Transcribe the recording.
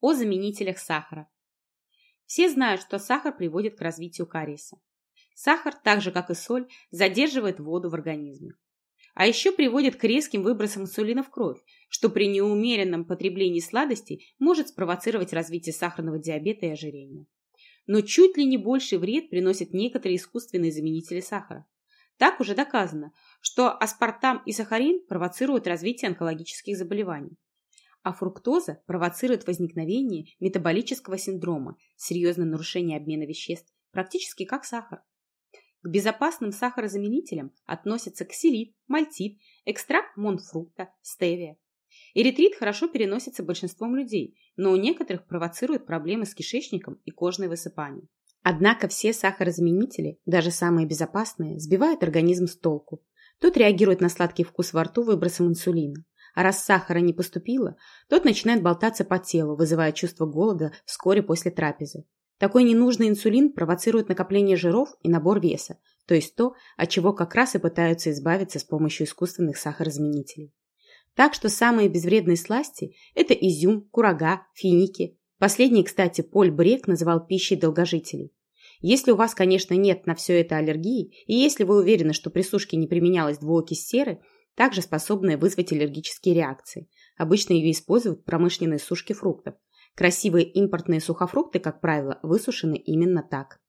О заменителях сахара. Все знают, что сахар приводит к развитию кариеса. Сахар, так же как и соль, задерживает воду в организме. А еще приводит к резким выбросам инсулина в кровь, что при неумеренном потреблении сладостей может спровоцировать развитие сахарного диабета и ожирения. Но чуть ли не больший вред приносят некоторые искусственные заменители сахара. Так уже доказано, что аспартам и сахарин провоцируют развитие онкологических заболеваний а фруктоза провоцирует возникновение метаболического синдрома, серьезное нарушение обмена веществ, практически как сахар. К безопасным сахарозаменителям относятся ксилит, мальтит, экстракт монфрукта, стевия. Эритрит хорошо переносится большинством людей, но у некоторых провоцирует проблемы с кишечником и кожное высыпание. Однако все сахарозаменители, даже самые безопасные, сбивают организм с толку. Тот реагирует на сладкий вкус во рту выбросом инсулина. А раз сахара не поступило, тот начинает болтаться по телу, вызывая чувство голода вскоре после трапезы. Такой ненужный инсулин провоцирует накопление жиров и набор веса, то есть то, от чего как раз и пытаются избавиться с помощью искусственных сахарозаменителей. Так что самые безвредные сласти – это изюм, курага, финики. Последний, кстати, Поль Брек называл пищей долгожителей. Если у вас, конечно, нет на все это аллергии, и если вы уверены, что при сушке не применялась двуокись серы, также способная вызвать аллергические реакции. Обычно ее используют в промышленной сушке фруктов. Красивые импортные сухофрукты, как правило, высушены именно так.